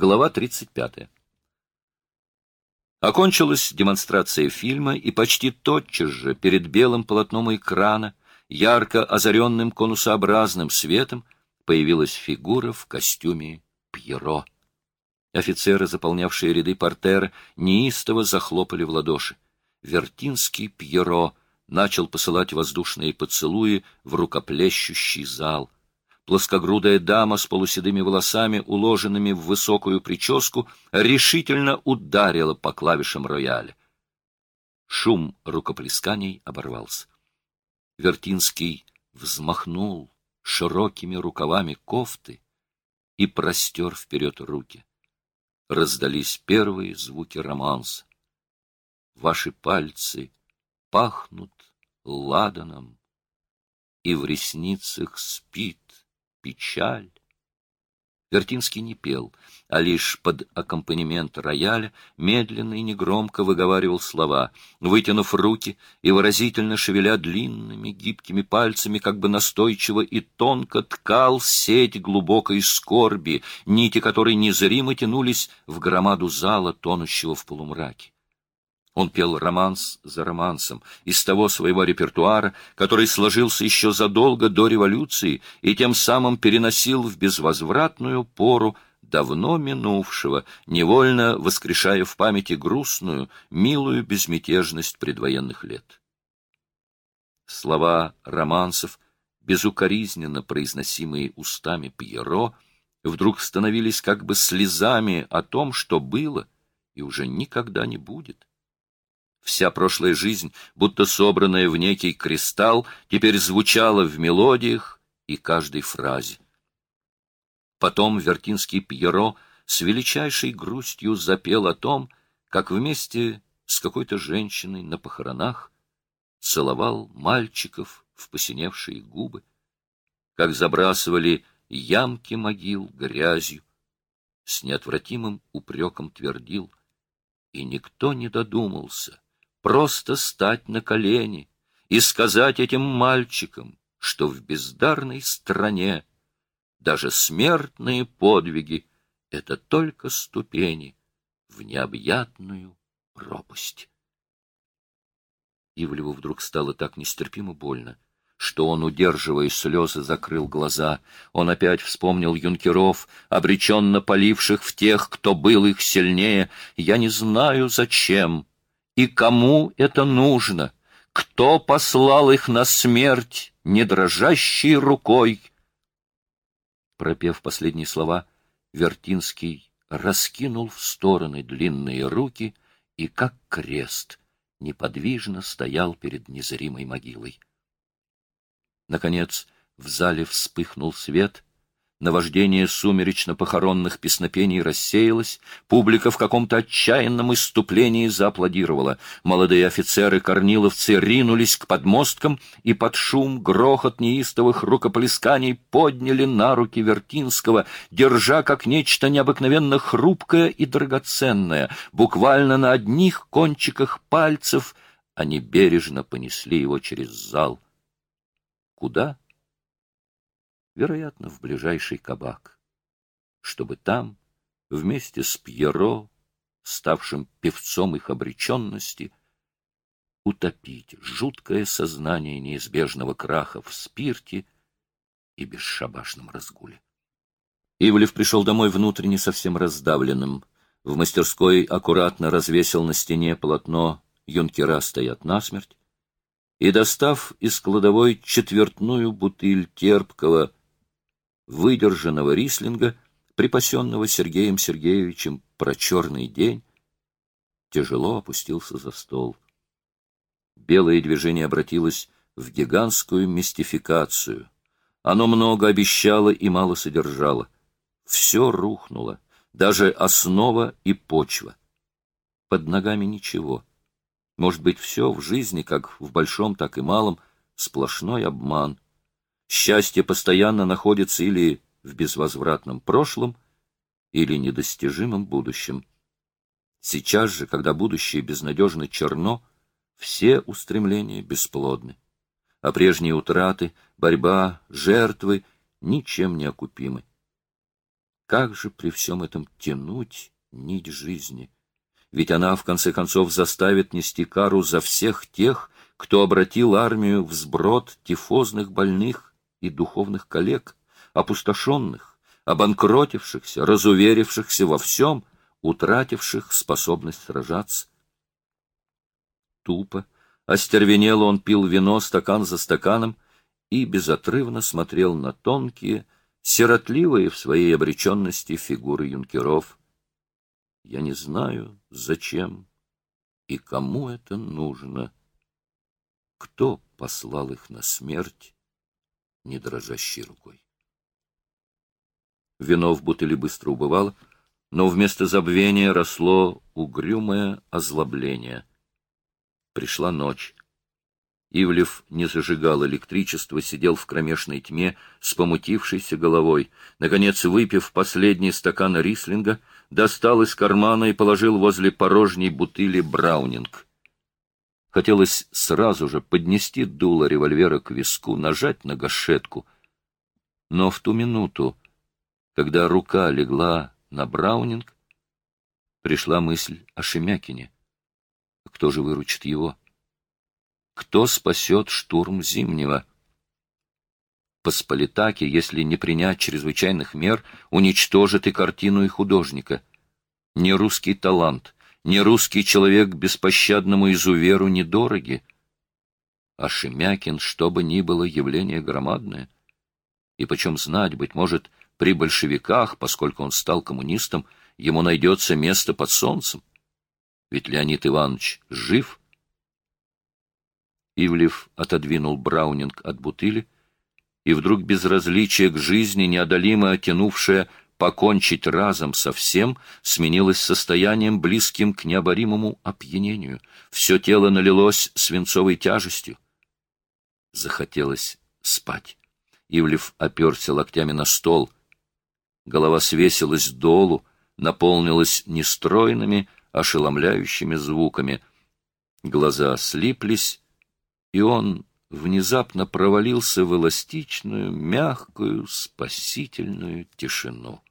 Глава 35. Окончилась демонстрация фильма, и почти тотчас же перед белым полотном экрана, ярко озаренным конусообразным светом, появилась фигура в костюме Пьеро. Офицеры, заполнявшие ряды портера, неистово захлопали в ладоши. Вертинский Пьеро начал посылать воздушные поцелуи в рукоплещущий зал — Плоскогрудая дама с полуседыми волосами, уложенными в высокую прическу, решительно ударила по клавишам рояля. Шум рукоплесканий оборвался. Вертинский взмахнул широкими рукавами кофты и простер вперед руки. Раздались первые звуки романса. Ваши пальцы пахнут ладаном, и в ресницах спит печаль. Вертинский не пел, а лишь под аккомпанемент рояля медленно и негромко выговаривал слова, вытянув руки и выразительно шевеля длинными гибкими пальцами, как бы настойчиво и тонко ткал сеть глубокой скорби, нити которой незримо тянулись в громаду зала, тонущего в полумраке. Он пел романс за романсом из того своего репертуара, который сложился еще задолго до революции и тем самым переносил в безвозвратную пору давно минувшего, невольно воскрешая в памяти грустную, милую безмятежность предвоенных лет. Слова романсов, безукоризненно произносимые устами Пьеро, вдруг становились как бы слезами о том, что было и уже никогда не будет. Вся прошлая жизнь, будто собранная в некий кристалл, теперь звучала в мелодиях и каждой фразе. Потом Вертинский Пьеро с величайшей грустью запел о том, как вместе с какой-то женщиной на похоронах целовал мальчиков в посиневшие губы, как забрасывали ямки могил грязью, с неотвратимым упреком твердил, и никто не додумался — просто стать на колени и сказать этим мальчикам, что в бездарной стране даже смертные подвиги — это только ступени в необъятную пропасть. Ивлеву вдруг стало так нестерпимо больно, что он, удерживая слезы, закрыл глаза. Он опять вспомнил юнкеров, обреченно поливших в тех, кто был их сильнее. «Я не знаю, зачем», и кому это нужно? Кто послал их на смерть, не дрожащей рукой? Пропев последние слова, Вертинский раскинул в стороны длинные руки и, как крест, неподвижно стоял перед незримой могилой. Наконец в зале вспыхнул свет — Наваждение сумеречно-похоронных песнопений рассеялось, публика в каком-то отчаянном иступлении зааплодировала. Молодые офицеры-корниловцы ринулись к подмосткам и под шум, грохот неистовых рукоплесканий подняли на руки Вертинского, держа как нечто необыкновенно хрупкое и драгоценное. Буквально на одних кончиках пальцев они бережно понесли его через зал. Куда? Вероятно, в ближайший кабак, чтобы там, вместе с Пьеро, ставшим певцом их обреченности, утопить жуткое сознание неизбежного краха в спирте и бесшабашном разгуле. Ивлев пришел домой внутренне совсем раздавленным. В мастерской аккуратно развесил на стене полотно «Юнкера стоят насмерть» и, достав из кладовой четвертную бутыль терпкого выдержанного рислинга, припасенного Сергеем Сергеевичем про черный день, тяжело опустился за стол. Белое движение обратилось в гигантскую мистификацию. Оно много обещало и мало содержало. Все рухнуло, даже основа и почва. Под ногами ничего. Может быть, все в жизни, как в большом, так и малом, сплошной обман — Счастье постоянно находится или в безвозвратном прошлом, или недостижимом будущем. Сейчас же, когда будущее безнадежно черно, все устремления бесплодны, а прежние утраты, борьба, жертвы ничем не окупимы. как же при всем этом тянуть нить жизни? Ведь она, в конце концов, заставит нести кару за всех тех, кто обратил армию в сброд тифозных больных и духовных коллег, опустошенных, обанкротившихся, разуверившихся во всем, утративших способность сражаться. Тупо, остервенело он пил вино стакан за стаканом и безотрывно смотрел на тонкие, сиротливые в своей обреченности фигуры юнкеров. Я не знаю, зачем и кому это нужно. Кто послал их на смерть, не дрожащей рукой? Вино в бутыле быстро убывало, но вместо забвения росло угрюмое озлобление. Пришла ночь. Ивлев не зажигал электричество, сидел в кромешной тьме с помутившейся головой. Наконец, выпив последний стакан рислинга, достал из кармана и положил возле порожней бутыли браунинг. Хотелось сразу же поднести дуло револьвера к виску, нажать на гашетку. Но в ту минуту, когда рука легла на браунинг, пришла мысль о Шемякине. Кто же выручит его? Кто спасет штурм Зимнего? Посполитаки, если не принять чрезвычайных мер, уничтожит и картину, и художника. Не русский талант, не русский человек беспощадному изуверу недороги. А Шемякин, что бы ни было, явление громадное. И почем знать, быть может, при большевиках, поскольку он стал коммунистом, ему найдется место под солнцем. Ведь Леонид Иванович жив. Ивлев отодвинул Браунинг от бутыли, и вдруг безразличие к жизни, неодолимо оттянувшее покончить разом со всем, сменилось состоянием, близким к необоримому опьянению. Все тело налилось свинцовой тяжестью. Захотелось спать. Ивлев оперся локтями на стол. Голова свесилась долу, наполнилась нестройными, ошеломляющими звуками. Глаза слиплись, и он внезапно провалился в эластичную, мягкую, спасительную тишину.